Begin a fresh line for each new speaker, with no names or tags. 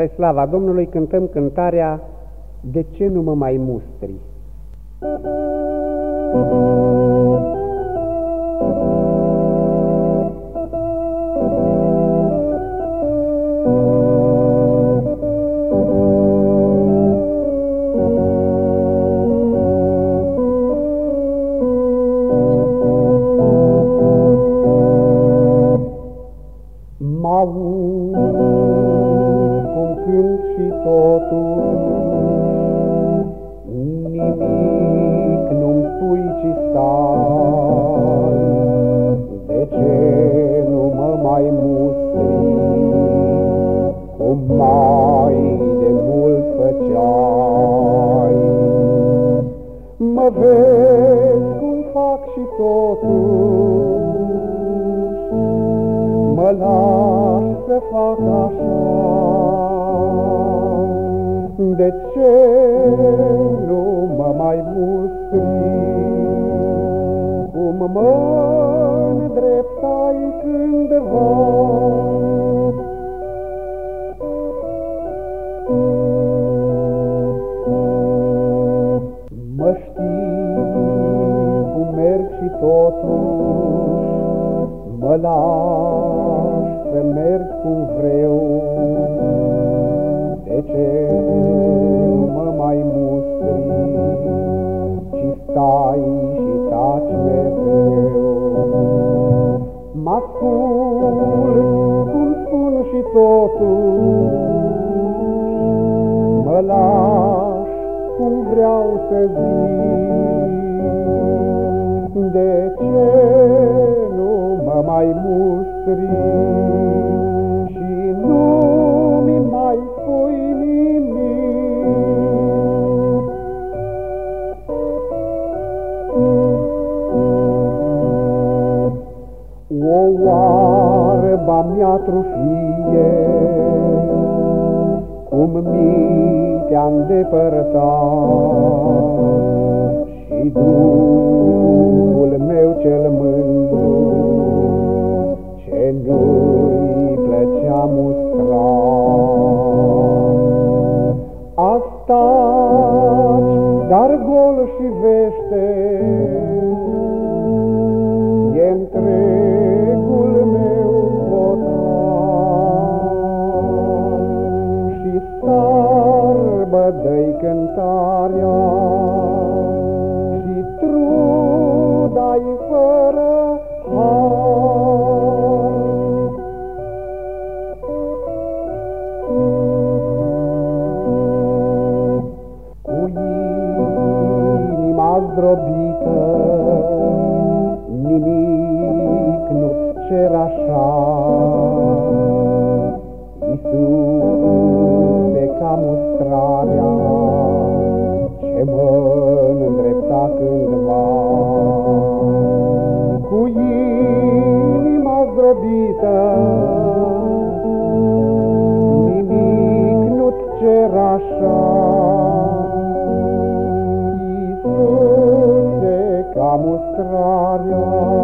Spre slava Domnului cântăm cântarea De ce nu mă mai mustri? Mă cânt și totuși Nimic nu-mi spui, ci stai. De ce nu mă mai mustri Cum mai de mult făceai? Mă vezi cum fac și totuși. Mă las să fac așa De ce nu mă mai mustri Cum mă îndreptai cândva? Mă știi cum merg și totuși? Mă las să merg cum vreau cum spun și totuși Mă las cum vreau să zic De ce nu mă mai mustri O oarba mea trufie? Cum mi te-am depărtat Și Duhul meu cel mândru Ce nu-i plăcea mustra Astaci, dar gol și vește sarbă dă-i cântarea. Și truda-i fără har. Cu inima zdrobită Nimic nu-ți cer așa la mostrarea